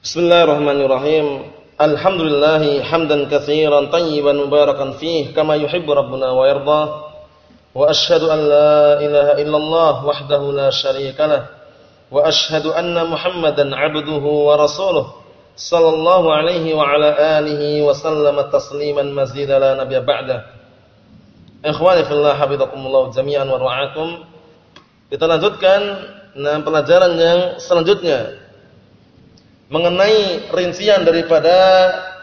Bismillahirrahmanirrahim. Alhamdulillah hamdan katsiran tayyiban mubarakan fih kama yuhibbu rabbuna wa yarda. Wa asyhadu an la ilaha illallah wahdahu la syarika lah. Wa asyhadu anna Muhammadan 'abduhu wa rasuluh. Sallallahu alaihi wa ala alihi wa sallama tasliman mazida la nabiyya ba'da. Ikhwani fillah habibakumullah jami'an wa ra'akum. Kita lanjutkan nah pelajaran yang selanjutnya mengenai rincian daripada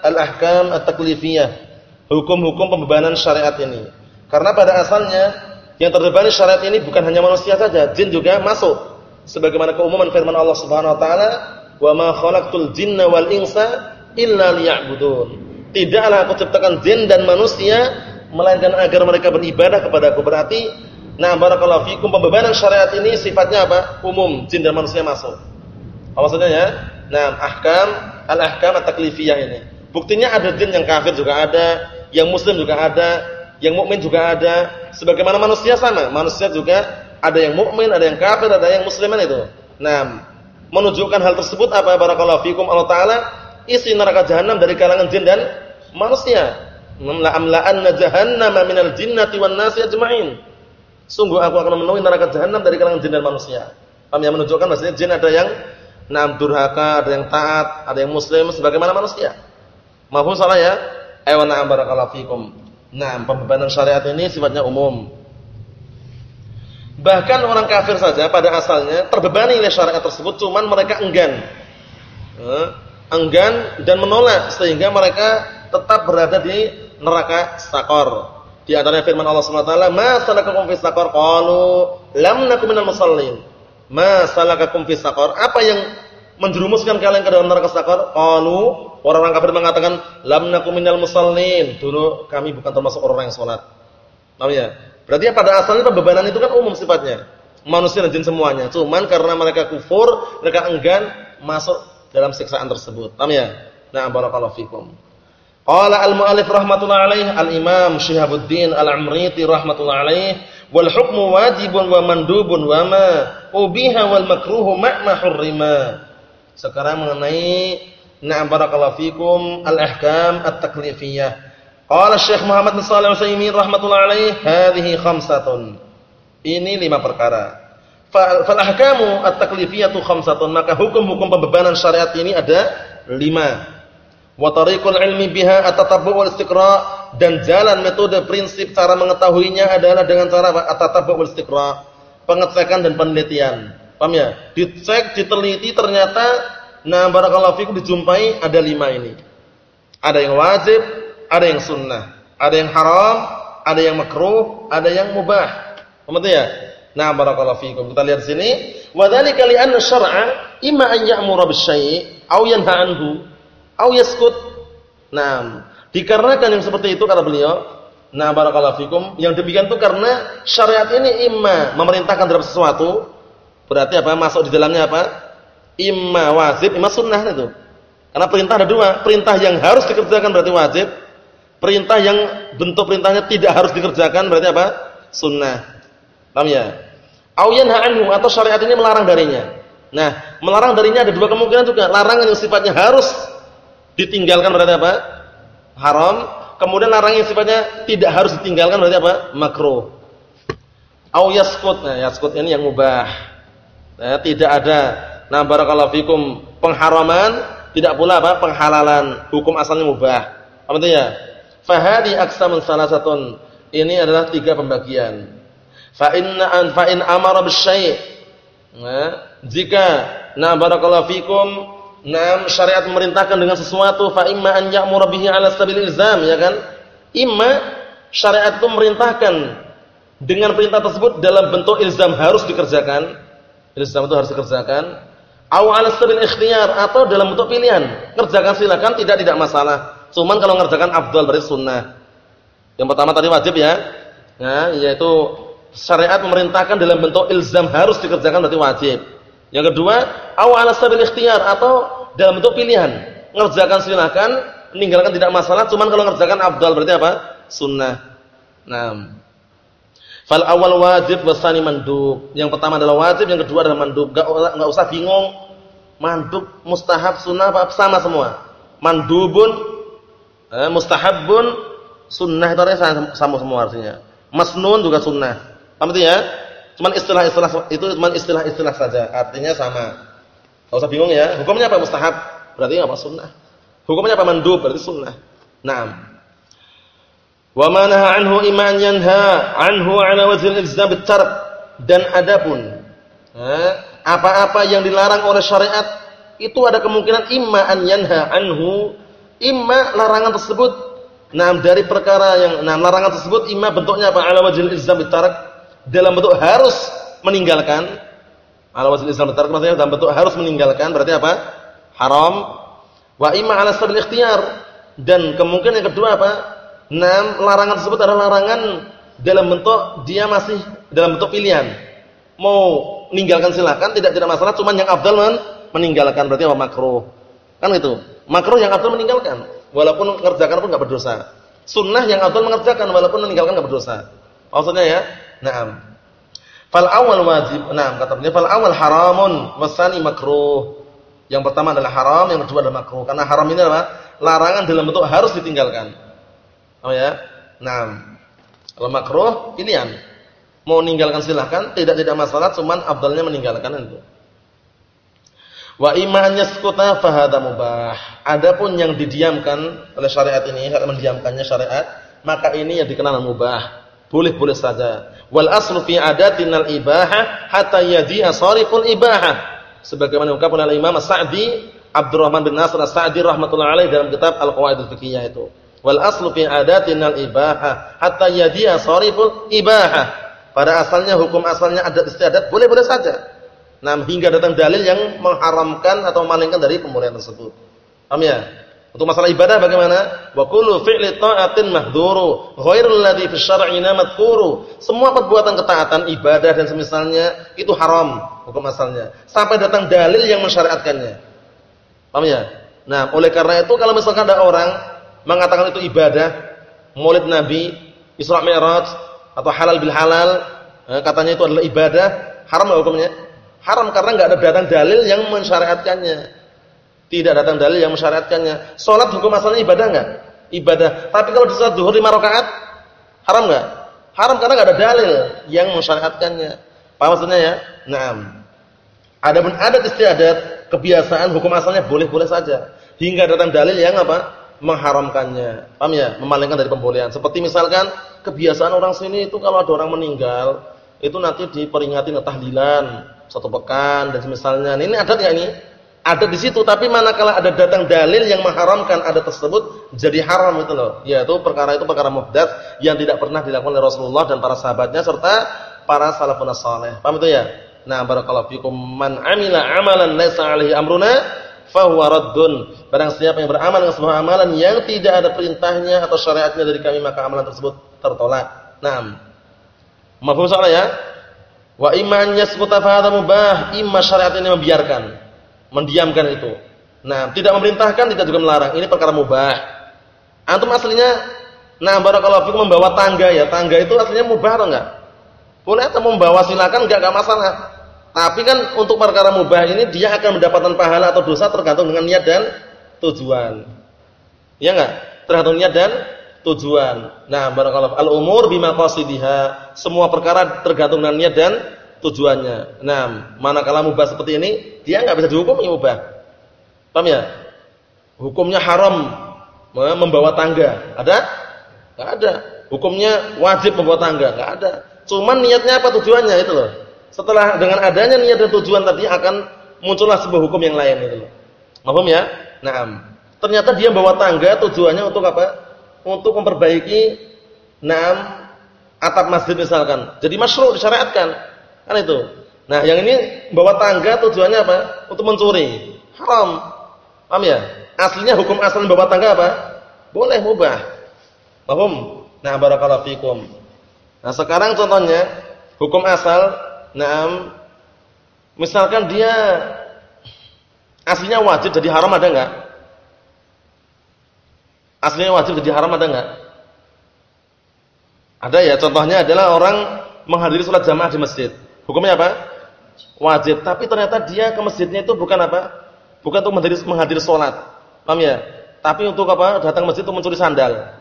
al-ahkam at-taklifiyah, hukum-hukum pembebanan syariat ini. Karena pada asalnya yang terbebani syariat ini bukan hanya manusia saja, jin juga masuk. Sebagaimana keumuman firman Allah Subhanahu wa taala, "Wa ma khalaqtul jinna wal insa illa liya'budun." Tidaklah aku ciptakan jin dan manusia melainkan agar mereka beribadah kepadaku. Berarti nah barakallahu fikum pembebanan syariat ini sifatnya apa? Umum, jin dan manusia masuk. Apa maksudnya ya? Nah, ahkam al-ahkam at-taklifiyah ini. Buktinya ada jin yang kafir juga ada, yang muslim juga ada, yang mukmin juga ada. Sebagaimana manusia sama, manusia juga ada yang mukmin, ada yang kafir, ada yang musliman itu. Nah, menunjukkan hal tersebut apa barakallahu fikum Allah taala isi neraka jahanam dari kalangan jin dan manusia. La amla'anna jahannama minal jinnati wan nasi ajma'in. Sungguh aku akan memenuhi neraka jahanam dari kalangan jin dan manusia. Paham yang menunjukkan maksudnya jin ada yang Nah, durhaka, ada yang taat, ada yang muslim sebagaimana manusia. Mahfum salah ya? Ayo na'am barakallahu fikum. Nah, pembebanan syariat ini sifatnya umum. Bahkan orang kafir saja pada asalnya terbebani oleh syariat tersebut cuman mereka enggan. Eh, enggan dan menolak sehingga mereka tetap berada di neraka sakor. Di antaranya firman Allah Subhanahu wa taala, "Ma salakakum fis sakor?" Qalu, "Lam nakum minal musallin." Ma salakakum saqar? Apa yang menjerumuskan kalian ke dalam neraka saqar? Qalu, orang-orang kafir mengatakan, lam nakum minal musallin. Dulu kami bukan termasuk orang yang salat. Paham ya? Berarti pada asalnya pembebanan itu kan umum sifatnya. Manusia dan jin semuanya. Cuman karena mereka kufur, mereka enggan masuk dalam siksaan tersebut. Paham ya? Nah, barakallahu fikum. Qala al-mu'allif rahmatullah alaih al-Imam Syihabuddin Al-Amriti rahmatullah alaih wal hukmu wajibun wa mandubun wa ma ubiha wal makruhu ma ma hurrima. Sekarang mengenai na'am barakallahu fikum al-ahkam at-taklifiyah. Qala Syekh Muhammad bin Shalih Al-Utsaimin rahimatullah hadhihi khamsatun. Ini lima perkara. Fal ahkamu at-taklifiyatu khamsatun, maka hukum-hukum pembebanan syariat ini ada lima. Wa tariqul ilmi biha at-tatabbu' wal istiqra' dan jalan metode prinsip cara mengetahuinya adalah dengan cara at-tatabbu' wal pengecekan dan penelitian. Paham ya? Dicek, diteliti ternyata nah barakallahu fikum dijumpai ada lima ini. Ada yang wajib, ada yang sunnah, ada yang haram, ada yang makruh, ada yang mubah. Paham ya? Nah barakallahu fikum. Kita lihat sini, wa dzalika li anna syar'a an ya'muru bisyai' aw yanha anhu aw yaskut. Nah, Dikarenakan yang seperti itu kata beliau, nah barakallahu fikum, yang demikian itu karena syariat ini imma memerintahkan terhadap sesuatu, berarti apa? Masuk di dalamnya apa? Imma wajib, imma sunnah itu. Karena perintah ada dua, perintah yang harus dikerjakan berarti wajib, perintah yang bentuk perintahnya tidak harus dikerjakan berarti apa? Sunnah. Paham ya? Auyan anhu atau syariat ini melarang darinya. Nah, melarang darinya ada dua kemungkinan juga. Larangan yang sifatnya harus ditinggalkan berarti apa? Haram, kemudian larangan sifatnya tidak harus ditinggalkan berarti apa? makruh. Au yaskut. Nah, yaskut ini yang mubah. Nah, tidak ada nah barakallahu fikum pengharaman, tidak pula apa? penghalalan. Hukum asalnya mubah. Apa artinya? Fahadi aqsamun salasatun. Ini adalah tiga pembagian. Fa inna an fa in amara bisyai'. Nah, jika nah barakallahu fikum Nah, syariat memerintahkan dengan sesuatu fa imma an ya'muru bihi 'ala sabil ilzam, ya kan? Imma syariat itu memerintahkan dengan perintah tersebut dalam bentuk ilzam harus dikerjakan. Ilzam itu harus dikerjakan. Au 'ala sabil ikhtiyar atau dalam bentuk pilihan. Kerjakan silakan, tidak tidak masalah. Cuman kalau ngerjakan afdal berarti sunnah. Yang pertama tadi wajib ya. Nah, yaitu syariat memerintahkan dalam bentuk ilzam harus dikerjakan berarti wajib. Yang kedua, au 'ala sabil atau dalam bentuk pilihan. Ngerjakan silakan, meninggalkan tidak masalah, cuman kalau ngerjakan afdal berarti apa? Sunnah. Nah. Fal awal wajib wasani mandub. Yang pertama adalah wajib, yang kedua adalah mandub. Enggak enggak usah bingung. mandub, mustahab, sunnah apa sama semua. Mandubun, eh, mustahabun, sunnah itu artinya sama semua artinya. Masnun juga sunnah. Paham ya? Cuman istilah-istilah itu cuman istilah-istilah saja, artinya sama. Enggak usah bingung ya. Hukumnya apa mustahab? Berarti apa sunnah. Hukumnya apa mandub? Berarti sunnah. Naam. Wa ma naha anhu iman yanha anhu ala wajhil ilzam bitark dan adapun apa-apa yang dilarang oleh syariat itu ada kemungkinan imma an yanha anhu imma larangan tersebut nah dari perkara yang nah larangan tersebut imma bentuknya apa ala wajhil ilzam bitark dalam bentuk harus meninggalkan ala wajhil ilzam bitark maksudnya dalam bentuk harus meninggalkan berarti apa haram wa imma ala sabil ikhtiyar dan kemungkinan yang kedua apa Nah, larangan tersebut adalah larangan dalam bentuk dia masih dalam bentuk pilihan. Mau meninggalkan silakan, tidak tidak masalah, cuman yang afdal men meninggalkan berarti apa makruh. Kan itu. Makruh yang afdal meninggalkan, walaupun mengerjakan pun enggak berdosa. Sunnah yang afdal mengerjakan walaupun meninggalkan enggak berdosa. Maksudnya ya? Naam. Fal awal wajib. Naam kata beliau fal awal haramun, wasani makruh. Yang pertama adalah haram, yang kedua adalah makruh. Karena haram ini adalah larangan dalam bentuk harus ditinggalkan. Oh ya? Nah, kalau makruh pilihan. Mau meninggalkan silahkan, tidak tidak masalah, cuman afdalnya meninggalkan itu. Wa iman yaskuta fahada mubah. Adapun yang didiamkan oleh syariat ini, mendiamkannya syariat, maka ini yang dikenal mubah. Boleh-boleh saja. Wal aslu fi adatinal ibahah hatta yadi'a sariful ibahah. Sebagaimana ungkapan oleh Imam Sa'di Abdurrahman bin Nasr As-Sa'di rahimatullah alaih dalam kitab Al-Qawaidul Fiqhiyah itu. Wal aslu fi adatinal ibahah hatta yadiya sariful ibahah. Pada asalnya hukum asalnya adat istiadat boleh-boleh saja. Nah, hingga datang dalil yang mengharamkan atau memalingkan dari pemurian tersebut. Paham ya? Untuk masalah ibadah bagaimana? Wa kullu fi'li ta'atin mahdhuru, ghairul ladzi fi syar'ina madhkuru. Semua perbuatan ketaatan, ibadah dan semisalnya itu haram hukum asalnya. Sampai datang dalil yang mensyariatkannya. Paham ya? Nah, oleh karena itu kalau misalkan ada orang mengatakan itu ibadah, Maulid Nabi, Isra Mi'raj atau halal bil halal, eh, katanya itu adalah ibadah, haram hukumnya? Haram karena enggak ada datang dalil yang mensyariatkannya. Tidak datang dalil yang mensyariatkannya. Salat hukum asalnya ibadah enggak? Ibadah. Tapi kalau di salat zuhur 5 rakaat, haram enggak? Haram karena enggak ada dalil yang mensyariatkannya. Paham maksudnya ya? Naam. Adapun adat istiadat, kebiasaan hukum asalnya boleh-boleh saja. Hingga datang dalil yang apa? mengharamkannya. Paham ya? Memalingkan dari pembolehan. Seperti misalkan kebiasaan orang sini itu kalau ada orang meninggal, itu nanti diperingati tahlilan satu pekan dan semisalnya. Ini adat enggak ini? Ada di situ, tapi manakala ada datang dalil yang mengharamkan adat tersebut jadi haram itu loh. Yaitu perkara itu perkara muhdats yang tidak pernah dilakukan oleh Rasulullah dan para sahabatnya serta para salafun saleh. Paham itu ya? Nah, barakallahu fikum man amila amalan laisa alaihi amruna fahuwa raddun. Barang siapa yang beramal dengan sebuah amalan yang tidak ada perintahnya atau syariatnya dari kami maka amalan tersebut tertolak. Naam. Mafhum soalnya ya? Wa imma yasquta fa hadha mubah, imma syariat ini membiarkan, mendiamkan itu. Nah, tidak memerintahkan, tidak juga melarang. Ini perkara mubah. Antum aslinya nah barakallahu fikum membawa tangga ya. Tangga itu aslinya mubah atau enggak? Boleh atau membawa silakan enggak enggak masalah. Tapi kan untuk perkara mubah ini dia akan mendapatkan pahala atau dosa tergantung dengan niat dan tujuan. Ya enggak? Tergantung niat dan tujuan. Nah, barakallahu al-umur bima qasidiha. Semua perkara tergantung dengan niat dan tujuannya. Nah, manakala mubah seperti ini, dia enggak bisa dihukumi mubah. Paham ya? Hukumnya haram membawa tangga. Ada? Enggak ada. Hukumnya wajib membawa tangga, enggak ada. Cuman niatnya apa tujuannya itu loh. Setelah dengan adanya niat dan tujuan tadi akan muncullah sebuah hukum yang lain itu loh. Paham ya? Naam. Ternyata dia bawa tangga tujuannya untuk apa? Untuk memperbaiki naam atap masjid misalkan. Jadi masyru' disyariatkan. Kan itu. Nah, yang ini bawa tangga tujuannya apa? Untuk mencuri. Haram. Paham ya? Aslinya hukum asal bawa tangga apa? Boleh mubah. Paham? Nah, barakallahu fikum. Nah, sekarang contohnya hukum asal Nah, misalkan dia aslinya wajib jadi haram ada enggak? Aslinya wajib jadi haram ada enggak? Ada ya, contohnya adalah orang menghadiri sholat jamaah di masjid. Hukumnya apa? Wajib, tapi ternyata dia ke masjidnya itu bukan apa? bukan untuk menghadiri, menghadiri sholat. Paham ya? Tapi untuk apa? Datang ke masjid untuk mencuri sandal.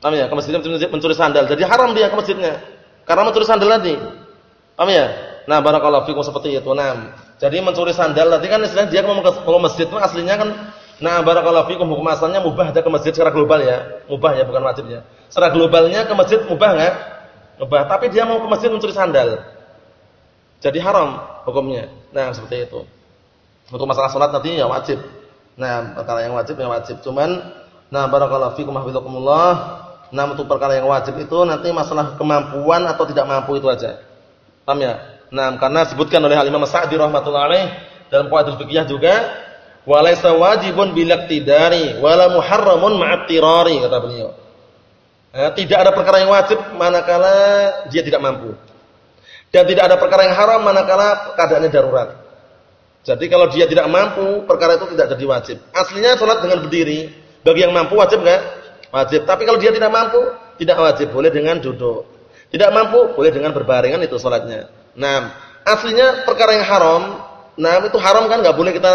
Paham ya? Ke masjid mencuri sandal. Jadi haram dia ke masjidnya. Karena mencuri sandal tadi. Paham ya? Nah, barakallahu fikum seperti itu. Nah, jadi mencuri sandal tadi kan istilahnya dia ke masjid itu aslinya kan Nah, barakallahu fikum hukum asalnya mubah ada ke masjid secara global ya. Mubah ya, bukan wajibnya. Secara globalnya ke masjid mubah enggak? Mubah, tapi dia mau ke masjid mencuri sandal. Jadi haram hukumnya. Nah, seperti itu. Untuk masalah salat nanti ya wajib. Nah, perkara yang wajib ya wajib. Cuman nah barakallahu fikum hafizakumullah. Nah, untuk perkara yang wajib itu nanti masalah kemampuan atau tidak mampu itu aja. Paham ya? Nah, karena sebutkan oleh Al Imam Sa'di rahimatullah alaih dalam Qawaidul Fiqhiyah juga walaysa wajibun bilaktidari wala muharramun ma'attirari kata beliau. Eh, tidak ada perkara yang wajib manakala dia tidak mampu. Dan tidak ada perkara yang haram manakala keadaannya darurat. Jadi kalau dia tidak mampu, perkara itu tidak jadi wajib. Aslinya sholat dengan berdiri. Bagi yang mampu wajib enggak? Wajib. Tapi kalau dia tidak mampu, tidak wajib. Boleh dengan duduk. Tidak mampu, boleh dengan berbaringan itu sholatnya. Nah, aslinya perkara yang haram, nah itu haram kan nggak boleh kita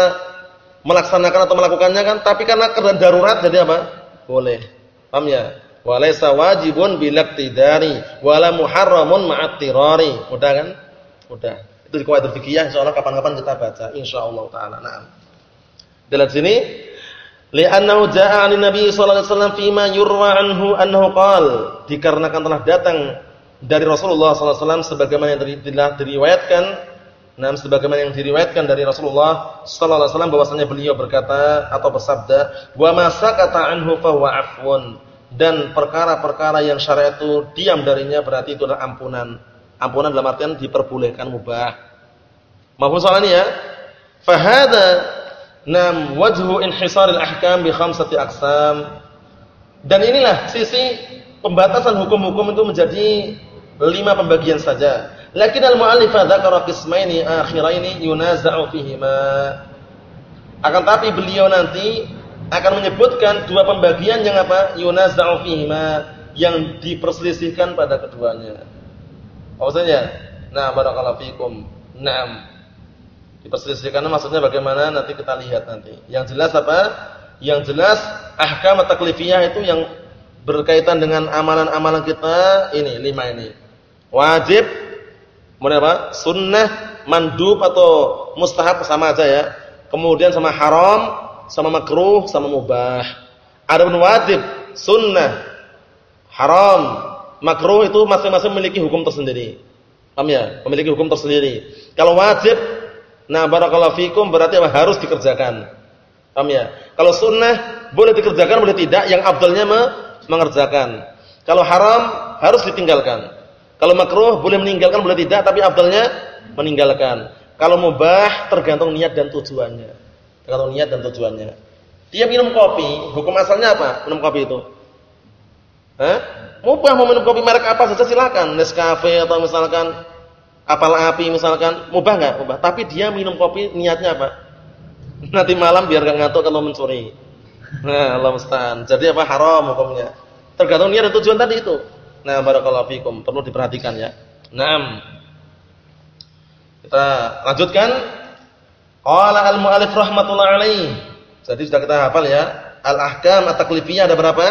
melaksanakan atau melakukannya kan, tapi karena keadaan darurat jadi apa? Boleh. Paham ya? Walaysa wajibun bilaktidari wala muharramun ma'attirari. Mudah kan? Mudah. Itu di kuadrat fikih insyaallah kapan-kapan kita baca insyaallah taala. Naam. Dalam sini li'annahu jaa'a 'an Nabi sallallahu alaihi wasallam fima yurwa anhu annahu qala dikarenakan telah datang dari Rasulullah sallallahu alaihi wasallam sebagaimana yang telah diriwayatkan Nah, sebagaimana yang diriwayatkan dari Rasulullah sallallahu alaihi wasallam bahwasanya beliau berkata atau bersabda, "Wa ma sakata anhu fa huwa afwun." Dan perkara-perkara yang syariat itu diam darinya berarti itu adalah ampunan. Ampunan dalam artian diperbolehkan mubah. Mahfuz soal ini ya? Fa hadza nam wajhu inhisaril ahkam bi khamsati aqsam. Dan inilah sisi pembatasan hukum-hukum itu menjadi lima pembagian saja. Lakin al-mu'allif dzakara qismaini akhiraini yunaza'u fihima. Akan tapi beliau nanti akan menyebutkan dua pembagian yang apa? Yunaza'u fihima yang diperselisihkan pada keduanya. Maksudnya, nah barakallahu fikum. Naam. Diperselisihkan maksudnya bagaimana nanti kita lihat nanti. Yang jelas apa? Yang jelas ahkam taklifiyah itu yang berkaitan dengan amalan-amalan kita ini lima ini. Wajib, Kemudian apa? Sunnah, mandub atau mustahab sama aja ya. Kemudian sama haram, sama makruh, sama mubah. Ada pun wajib, sunnah, haram, makruh itu masing-masing memiliki hukum tersendiri. Paham ya? Memiliki hukum tersendiri. Kalau wajib, nah barakallahu fikum berarti? Harus dikerjakan. Paham ya? Kalau sunnah boleh dikerjakan, boleh tidak. Yang abdulnya mengerjakan. Kalau haram harus ditinggalkan. Kalau makruh boleh meninggalkan boleh tidak, tapi afdalnya meninggalkan. Kalau mubah tergantung niat dan tujuannya. Tergantung niat dan tujuannya. Dia minum kopi, hukum asalnya apa? Minum kopi itu. Hah? Mubah mau minum kopi merek apa saja silakan, Nescafe atau misalkan apal api misalkan, mubah enggak? Mubah. Tapi dia minum kopi niatnya apa? Nanti malam biar enggak ngantuk kalau mencuri. Nah, Allah musta'an. Jadi apa haram hukumnya? Tergantung niat dan tujuan tadi itu. Nah, barakallahu fikum, perlu diperhatikan ya. Naam. Kita lanjutkan. Qala al-mu'allif rahimatullah alaih. Jadi sudah kita hafal ya. Al-ahkam at-taklifiyah ada berapa?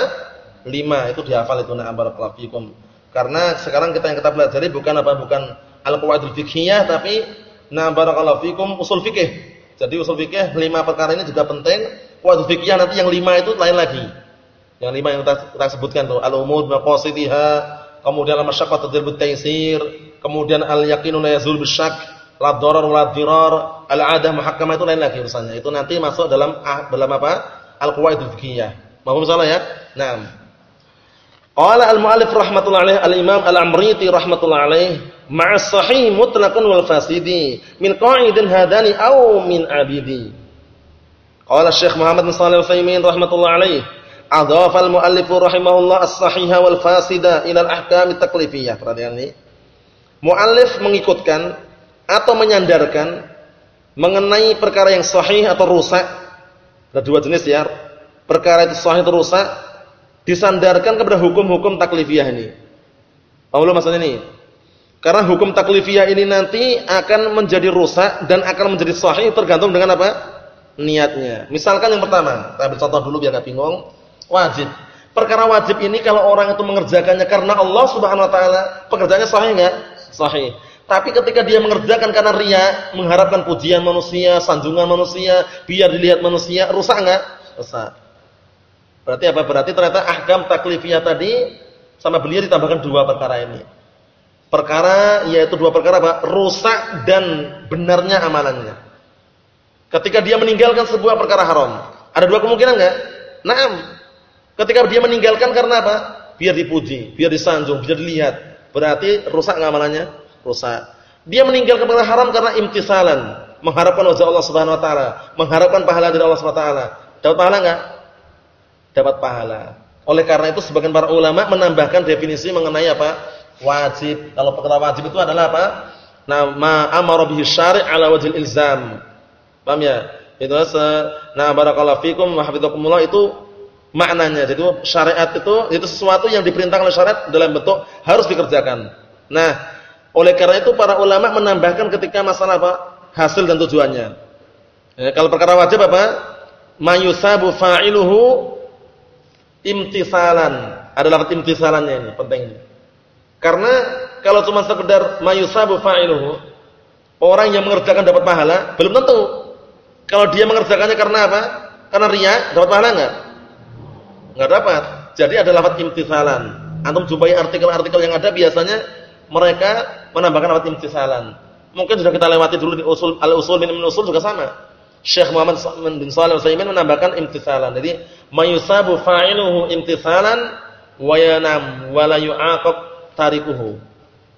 5. Itu dihafal itu na'am barakallahu fikum. Karena sekarang kita yang kita pelajari bukan apa? Bukan al-qawaidul fiqhiyah tapi na'am barakallahu fikum usul fikih. Jadi usul fikih 5 perkara ini juga penting. Qawaidul fiqhiyah nanti yang 5 itu lain lagi. Yang lima yang kita, kita sebutkan tuh al-umud maqasidiha, kemudian al-masyaqqah tadribut taysir, kemudian al-yaqinu la yazul la darar wa dirar, al-'adah muhakkamah itu lain lagi urusannya. Itu nanti masuk dalam ah, dalam apa? Al-qawaidul fiqhiyah. Mohon salah ya? Naam. Qala al-mu'allif rahmatullah alaih al-imam al-amriti rahmatullah alaih ma'a sahih mutlaqan wal fasidi min qa'idin hadani aw min abidi. Qala Syekh Muhammad bin Shalih Al-Utsaimin rahmatullah alaih Adhafa al-muallif rahimahullah as-sahiha wal fasida ila al-ahkam at-taklifiyah. Perhatian ini. Muallif mengikutkan atau menyandarkan mengenai perkara yang sahih atau rusak. Ada dua jenis ya. Perkara itu sahih atau rusak disandarkan kepada hukum-hukum taklifiyah ini. Paham maksudnya ini? Karena hukum taklifiyah ini nanti akan menjadi rusak dan akan menjadi sahih tergantung dengan apa? niatnya. Misalkan yang pertama, kita ambil contoh dulu biar enggak bingung. Wajib. Perkara wajib ini kalau orang itu mengerjakannya karena Allah Subhanahu wa taala, pekerjaannya sahih enggak? Sahih. Tapi ketika dia mengerjakan karena ria, mengharapkan pujian manusia, sanjungan manusia, biar dilihat manusia, rusak enggak? Rusak. Berarti apa? Berarti ternyata ahkam taklifiyah tadi sama beliau ditambahkan dua perkara ini. Perkara yaitu dua perkara apa? Rusak dan benarnya amalannya. Ketika dia meninggalkan sebuah perkara haram, ada dua kemungkinan enggak? Naam. Ketika dia meninggalkan karena apa? Biar dipuji, biar disanjung, biar dilihat. Berarti rusak amalannya? Rusak. Dia meninggalkan perkara haram karena imtisalan, mengharapkan wajah Allah Subhanahu wa taala, mengharapkan pahala dari Allah Subhanahu wa taala. Dapat pahala enggak? Dapat pahala. Oleh karena itu sebagian para ulama menambahkan definisi mengenai apa? Wajib. Kalau perkara wajib itu adalah apa? Nama amara bihi syari' ala wajhil ilzam Paham ya? Itu nah barakallahu fikum wa hafizakumullah itu maknanya. Jadi syariat itu itu sesuatu yang diperintahkan oleh syariat dalam bentuk harus dikerjakan. Nah, oleh karena itu para ulama menambahkan ketika masalah apa? hasil dan tujuannya. Ya, kalau perkara wajib apa? Mayusabu fa'iluhu imtisalan. Ada lafaz imtisalannya ini penting. Karena kalau cuma sekedar mayusabu fa'iluhu, orang yang mengerjakan dapat pahala, belum tentu. Kalau dia mengerjakannya karena apa? Karena ria, dapat pahala enggak? Enggak dapat. Jadi ada lafaz imtithalan. Antum jumpai artikel-artikel yang ada biasanya mereka menambahkan lafaz imtithalan. Mungkin sudah kita lewati dulu di usul al-usul min usul juga sama. Syekh Muhammad bin Shalih Al-Utsaimin menambahkan imtithalan. Jadi mayusabu fa'iluhu imtithalan wa yanam wa la yu'aqab tarikuhu.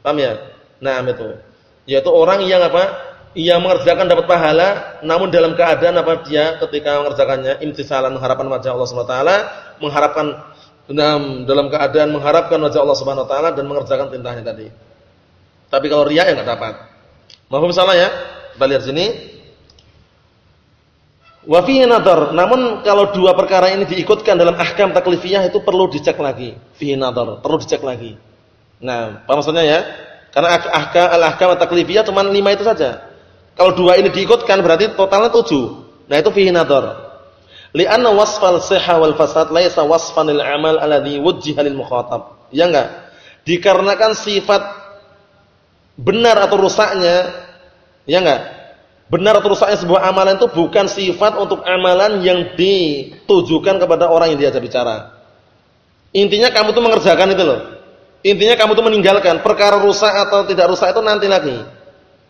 Paham ya? Nah, itu. Yaitu orang yang apa? ia mengerjakan dapat pahala namun dalam keadaan apa dia ketika mengerjakannya imtisalan mengharapkan wajah Allah Subhanahu wa taala mengharapkan dalam keadaan mengharapkan wajah Allah Subhanahu wa taala dan mengerjakan tintahnya tadi. Tapi kalau riya ya enggak dapat. Mohon salah ya? Kita lihat sini. Wa fihi namun kalau dua perkara ini diikutkan dalam ahkam taklifiyah itu perlu dicek lagi. Fihi nadar. Perlu dicek lagi. Nah apa maksudnya ya? Karena ahkam al-ahkam taklifiyah cuma lima itu saja. Kalau dua ini diikutkan berarti totalnya tujuh. Nah itu fihi nadhar. Li'anna wasfal sihha wal fasad laisa wasfan lil amal alladhi wujjiha lil mukhatab. Ya enggak? Dikarenakan sifat benar atau rusaknya ya enggak? Benar atau rusaknya sebuah amalan itu bukan sifat untuk amalan yang ditujukan kepada orang yang diajak bicara. Intinya kamu tuh mengerjakan itu loh. Intinya kamu tuh meninggalkan perkara rusak atau tidak rusak itu nanti lagi.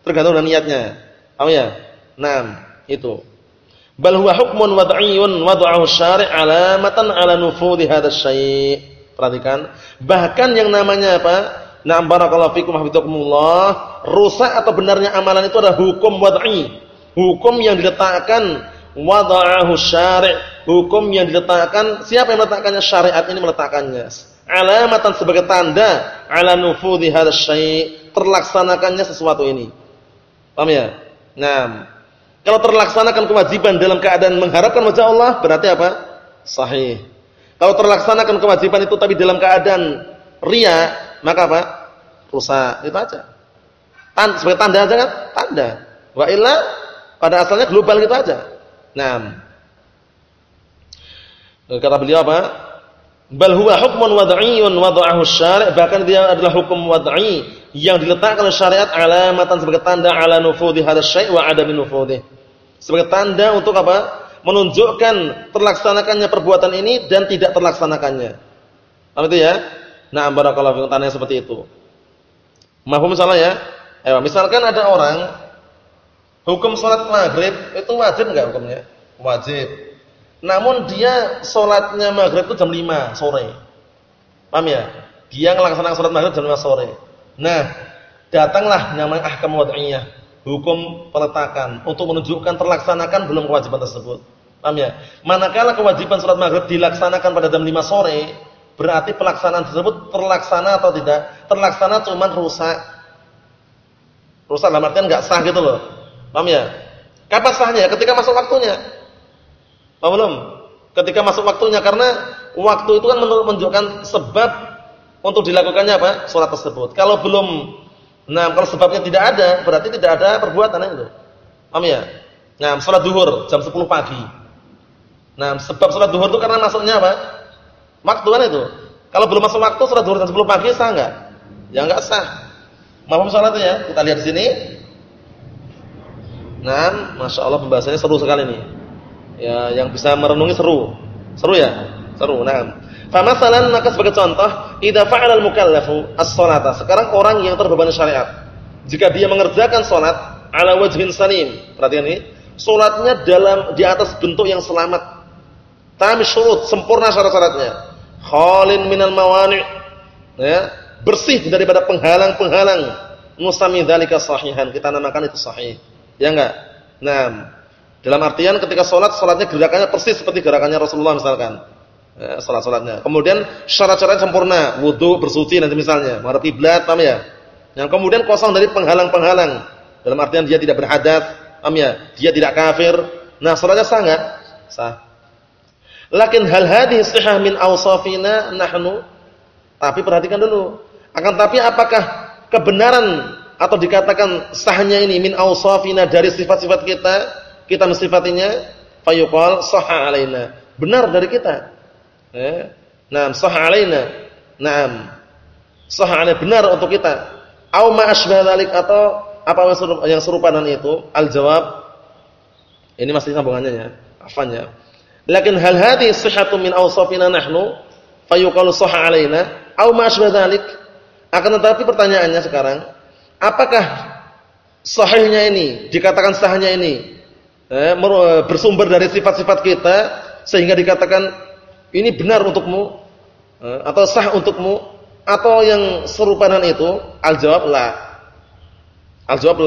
Tergantung dengan niatnya. Oh ya? Naam, itu. Bal huwa hukmun wad'iyyun wad'ahu syari' alamatan 'ala nufudhi hadzal syai'. Perhatikan, bahkan yang namanya apa? Na'am barakallahu fikum hafizakumullah, rusak atau benarnya amalan itu adalah hukum wad'i. Hukum yang diletakkan wad'ahu syari', hukum yang diletakkan siapa yang meletakkannya? Syariat ini meletakkannya. Alamatan sebagai tanda 'ala nufudhi hadzal syai', terlaksanakannya sesuatu ini. Paham ya? Nah, kalau terlaksanakan kewajiban dalam keadaan mengharapkan wajah Allah, berarti apa? Sahih. Kalau terlaksanakan kewajiban itu tapi dalam keadaan ria, maka apa? Rusak. Itu aja. Tan sebagai tanda aja kan? Tanda. Wa illa pada asalnya global gitu aja. Nah. Kata beliau apa? Bal huwa hukmun wad'iyyun wada'ahu syari' bahkan dia adalah hukum wad'i yang diletakkan oleh syariat alamatan sebagai tanda ala nufudhi hadzal syai' wa adami nufudhi. Sebagai tanda untuk apa? Menunjukkan terlaksanakannya perbuatan ini dan tidak terlaksanakannya. Paham itu ya? Nah, barakallahu fiikum tanda seperti itu. Mahfum salah ya? Ayo, misalkan ada orang hukum salat maghrib itu wajib enggak hukumnya? Wajib. Namun dia sholatnya maghrib itu jam 5 sore. Paham ya? Dia melaksanakan sholat maghrib jam 5 sore. Nah, datanglah namanya ahkam wad'iyah. Hukum peletakan untuk menunjukkan terlaksanakan belum kewajiban tersebut. Paham ya? Manakala kewajiban sholat maghrib dilaksanakan pada jam 5 sore, berarti pelaksanaan tersebut terlaksana atau tidak? Terlaksana cuman rusak. Rusak dalam artian enggak sah gitu loh. Paham ya? Kapan sahnya? Ketika masuk waktunya. Paham belum? Ketika masuk waktunya karena waktu itu kan menunjukkan sebab untuk dilakukannya apa? Salat tersebut. Kalau belum nah kalau sebabnya tidak ada, berarti tidak ada perbuatan itu. Paham ya? Nah, salat duhur jam 10 pagi. Nah, sebab salat duhur itu karena masuknya apa? Waktu kan itu. Kalau belum masuk waktu salat duhur jam 10 pagi sah enggak? Ya enggak sah. Mahfum salatnya ya. Kita lihat di sini. Nah, Masya Allah pembahasannya seru sekali nih. Ya, yang bisa merenungi seru. Seru ya? Seru. Nah, Famasalan maka sebagai contoh, idza fa'ala al-mukallafu as-salata. Sekarang orang yang terbebani syariat, jika dia mengerjakan salat ala wajhin salim, perhatian ini, salatnya dalam di atas bentuk yang selamat. Tam syurut, sempurna syarat-syaratnya. Khalin minal mawani'. Ya, bersih daripada penghalang-penghalang. Musami dzalika sahihan. Kita namakan itu sahih. Ya enggak? Nah, dalam artian ketika salat, salatnya gerakannya persis seperti gerakannya Rasulullah misalkan. Ya, salat-salatnya. Kemudian syarat-syarat sempurna, wudu, bersuci nanti misalnya, menghadap kiblat, paham ya? Yang kemudian kosong dari penghalang-penghalang. Dalam artian dia tidak berhadat, paham ya? Dia tidak kafir. Nah, salatnya sah enggak? Sah. Lakin hal hadhihi sihah min awsafina nahnu? Tapi perhatikan dulu. Akan tapi apakah kebenaran atau dikatakan sahnya ini min awsafina dari sifat-sifat kita, kita mensifatinya fayuqal sahha alaina. Benar dari kita. Eh? Naam, sahha alaina. Naam. Sahha alaina benar untuk kita. Au ma asbah dzalik atau apa yang serupa dengan itu? Al-jawab ini masih sambungannya ya. Afanya. Lakin hal hadhihi sihhatun min awsafina nahnu fayuqalu sahha alaina au ma asbah dzalik? Akan tetapi pertanyaannya sekarang, apakah sahihnya ini, dikatakan sahnya ini eh, bersumber dari sifat-sifat kita sehingga dikatakan ini benar untukmu eh, atau sah untukmu atau yang serupa dengan itu? Al-jawab la. Al-jawab.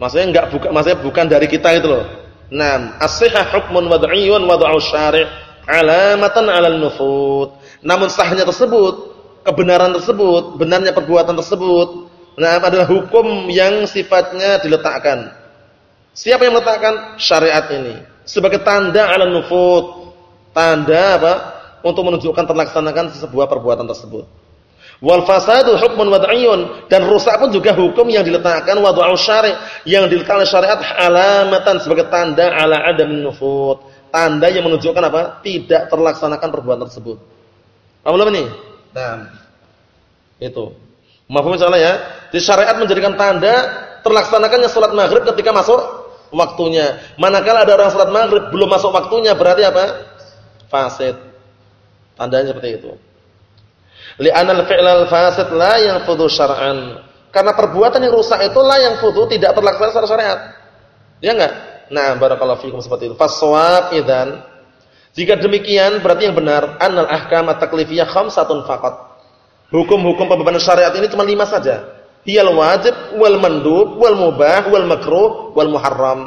Maksudnya enggak bukan maksudnya bukan dari kita itu loh. Naam, as-sihah hukmun wad'iyyun wad'u syari' alamatan 'alal nufud. Namun sahnya tersebut, kebenaran tersebut, benarnya perbuatan tersebut, nah adalah hukum yang sifatnya diletakkan. Siapa yang meletakkan syariat ini sebagai tanda 'alal nufud? Tanda apa? Untuk menunjukkan terlaksanakan sebuah perbuatan tersebut. Wal fasadu hukmun wad'iyun dan rusak pun juga hukum yang diletakkan wad'u syari' yang diletakkan syariat alamatan sebagai tanda ala adamin nufud. Tanda yang menunjukkan apa? Tidak terlaksanakan perbuatan tersebut. Paham belum ini? Nah. Itu. Mafhum insyaallah ya. Di syariat menjadikan tanda terlaksanakannya salat maghrib ketika masuk waktunya. Manakala ada orang salat maghrib belum masuk waktunya berarti apa? Fasid. Tandanya seperti itu. Li'anal fi'lal fasid la yang fudu syar'an. Karena perbuatan yang rusak itu la yang fudu tidak terlaksana secara syariat. Ya enggak? Nah, barakallahu fikum seperti itu. Faswab idzan jika demikian berarti yang benar annal ahkam at-taklifiyah khamsatun faqat. Hukum-hukum pembebanan syariat ini cuma lima saja. Hiyal wajib wal mandub wal mubah wal makruh wal muharram.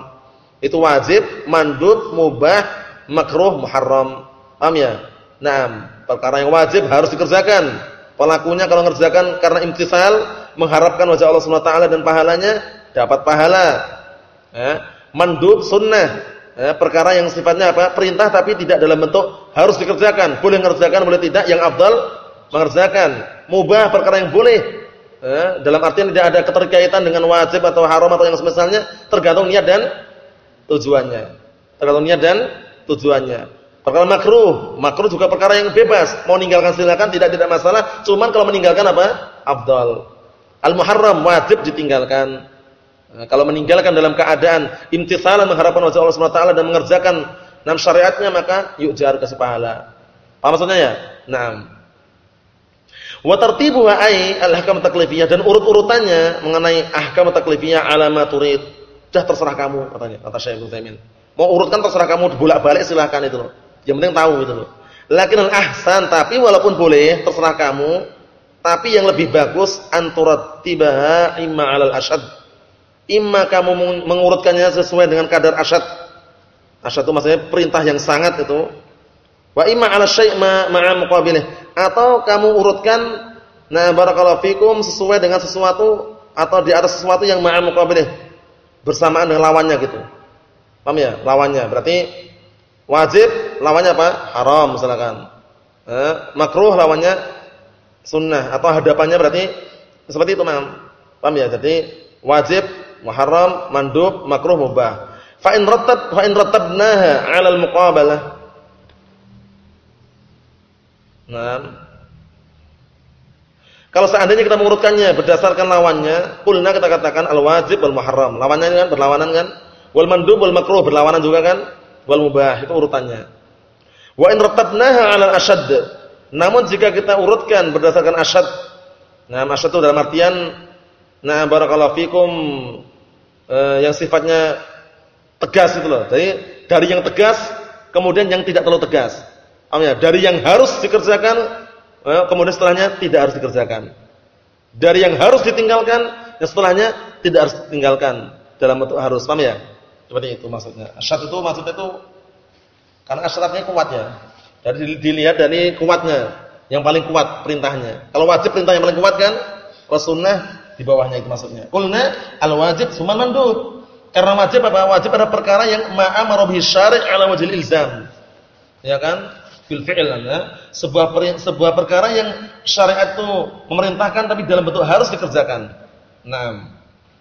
Itu wajib, mandub, mubah, makruh, muharram. Paham ya? Naam, perkara yang wajib harus dikerjakan. Pelakunya kalau mengerjakan karena imtisal, mengharapkan wajah Allah Subhanahu dan pahalanya, dapat pahala. Ya. Mandub sunnah, ya, perkara yang sifatnya apa? Perintah tapi tidak dalam bentuk harus dikerjakan. Boleh mengerjakan, boleh tidak. Yang afdal mengerjakan. Mubah perkara yang boleh. Ya, dalam artian tidak ada keterkaitan dengan wajib atau haram atau yang semisalnya, tergantung niat dan tujuannya. Tergantung niat dan tujuannya. Perkara makruh, makruh juga perkara yang bebas. Mau meninggalkan silakan, tidak tidak masalah. Cuman kalau meninggalkan apa? Afdal. Al-muharram wajib ditinggalkan. Nah, kalau meninggalkan dalam keadaan imtitsalan mengharapkan wajah Allah Subhanahu taala dan mengerjakan enam syariatnya maka yuk jar kasih pahala. Apa maksudnya ya? Naam. Wa tartibuha ai al-ahkam taklifiyah dan urut-urutannya mengenai ahkam taklifiyah ala ma turid. Dah terserah kamu katanya kata Syekh Ibnu Mau urutkan terserah kamu bolak-balik silahkan itu loh. Yang penting tahu gitu loh. Lakin al-ahsan tapi walaupun boleh terserah kamu, tapi yang lebih bagus tibaha imma 'alal ashad. Imma kamu mengurutkannya sesuai dengan kadar asyad. Asyad itu maksudnya perintah yang sangat itu. Wa imma 'ala syai' ma'a muqabilih. Atau kamu urutkan nah barakallahu fikum sesuai dengan sesuatu atau di atas sesuatu yang ma'a muqabilih. Bersamaan dengan lawannya gitu. Paham ya? Lawannya. Berarti Wajib lawannya apa? Haram misalkan. Eh, makruh lawannya sunnah atau hadapannya berarti seperti itu, Mam. Paham ya? Jadi wajib, muharram, mandub, makruh, mubah. Fa in rattab fa in rattabnaha 'ala al-muqabalah. Nah. Kalau seandainya kita mengurutkannya berdasarkan lawannya, kulna kita katakan al-wajib wal muharram. Lawannya kan berlawanan kan? Wal mandub wal makruh berlawanan juga kan? Wal mubah itu urutannya. Wa in rattabnaha 'ala al-ashadd. Namun jika kita urutkan berdasarkan asyad, nah asyad itu dalam artian nah barakallahu fikum eh, yang sifatnya tegas itu loh. Jadi dari yang tegas kemudian yang tidak terlalu tegas. Ya? Dari yang harus dikerjakan eh, kemudian setelahnya tidak harus dikerjakan. Dari yang harus ditinggalkan yang setelahnya tidak harus ditinggalkan dalam bentuk harus. Paham ya? Seperti itu maksudnya. Asyad itu maksudnya itu karena asyadnya kuat ya. Jadi dilihat dari kuatnya, yang paling kuat perintahnya. Kalau wajib perintah yang paling kuat kan? Rasulullah di bawahnya itu maksudnya. Qulna al-wajib suman mandub. Karena wajib apa? Wajib ada perkara yang ma'amara bihi syari' ala wajhil ilzam. Ya kan? Fil fi'il ya. Sebuah sebuah perkara yang syariat itu memerintahkan tapi dalam bentuk harus dikerjakan. Nah,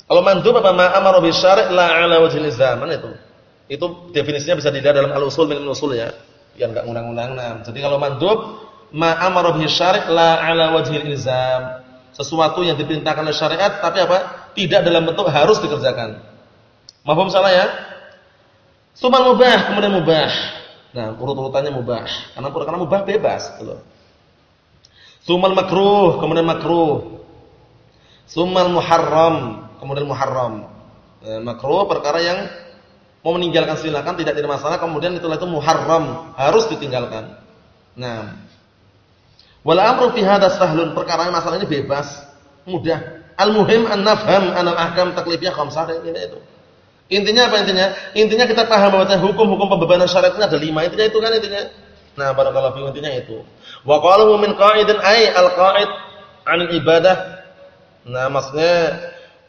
kalau mandub apa ma'amara bihi syari' la ala wajhil ilzam itu. Itu definisinya bisa dilihat dalam al-usul min usul ya. Biar enggak ngundang-undang. Nah, jadi kalau mandub ma'amara bihi syari' la ala wajhil ilzam. Sesuatu yang diperintahkan oleh syariat tapi apa? Tidak dalam bentuk harus dikerjakan. Mahfum salah ya? Sumal mubah, kemudian mubah. Nah, urut-urutannya mubah. Karena karena mubah bebas gitu Sumal makruh, kemudian makruh. Sumal muharram, kemudian muharram. Eh, makruh perkara yang mau meninggalkan silakan tidak tidak masalah, kemudian itulah itu muharram, harus ditinggalkan. Nah, wala amru fi hadha sahlun, perkara masalah ini bebas, mudah. Al-muhim an nafham an al-ahkam taklifiyah khamsah ini itu. Intinya apa intinya? Intinya kita paham bahwa hukum-hukum pembebanan syarat ini ada lima. Intinya itu kan intinya. Nah, barakallahu fiikum intinya itu. Wa qaluhu min qa'idin ay al-qa'id 'anil ibadah. Nah, maksudnya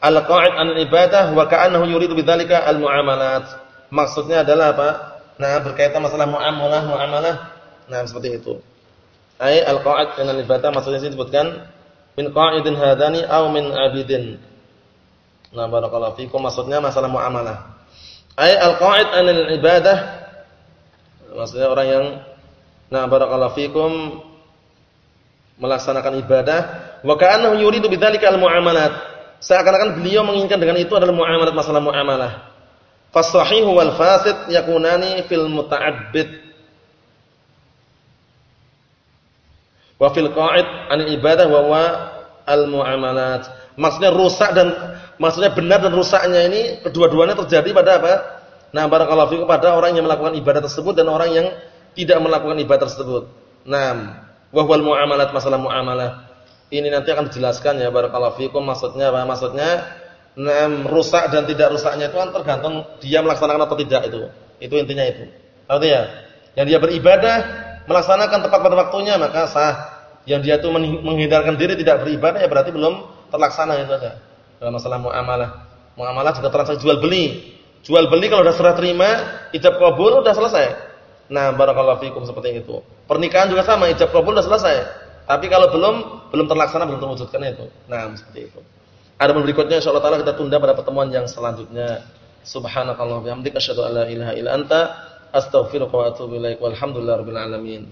al-qa'id 'anil ibadah wa ka'annahu yuridu bidzalika al-mu'amalat. Maksudnya adalah apa? Nah, berkaitan masalah muamalah, muamalah. Nah, seperti itu. Ay al-qa'id 'anil ibadah maksudnya disebutkan min qa'idin hadani aw min 'abidin. Nah, barakallahu fikum maksudnya masalah muamalah. Ai al-qa'id 'anil ibadah maksudnya orang yang nah barakallahu fikum melaksanakan ibadah wa ka'annahu yuridu bidzalika al-muamalat. Seakan-akan beliau menginginkan dengan itu adalah muamalat masalah muamalah. Fasahihu wal fasid yakunani fil muta'abbid. Wa fil qa'id 'anil ibadah wa wa al-muamalat. Maksudnya rusak dan maksudnya benar dan rusaknya ini kedua-duanya terjadi pada apa? Nah, barakallahu fikum pada orang yang melakukan ibadah tersebut dan orang yang tidak melakukan ibadah tersebut. Nah, wahwal muamalat masalah muamalah. Ini nanti akan dijelaskan ya barakallahu fikum maksudnya apa? Maksudnya nah, rusak dan tidak rusaknya itu kan tergantung dia melaksanakan atau tidak itu. Itu intinya itu. Artinya ya? Yang dia beribadah melaksanakan tepat pada waktunya maka sah. Yang dia itu menghindarkan diri tidak beribadah ya berarti belum terlaksana itu ada dalam masalah muamalah. Muamalah juga transaksi jual beli. Jual beli kalau sudah serah terima, ijab kabul sudah selesai. Nah, barakallahu fikum seperti itu. Pernikahan juga sama, ijab kabul sudah selesai. Tapi kalau belum belum terlaksana, belum terwujudkan itu. Nah, seperti itu. Ada berikutnya insyaallah taala kita tunda pada pertemuan yang selanjutnya. Subhanakallah bihamdika asyhadu an la ilaha illa anta astaghfiruka wa atubu. Walhamdulillahirabbil alamin.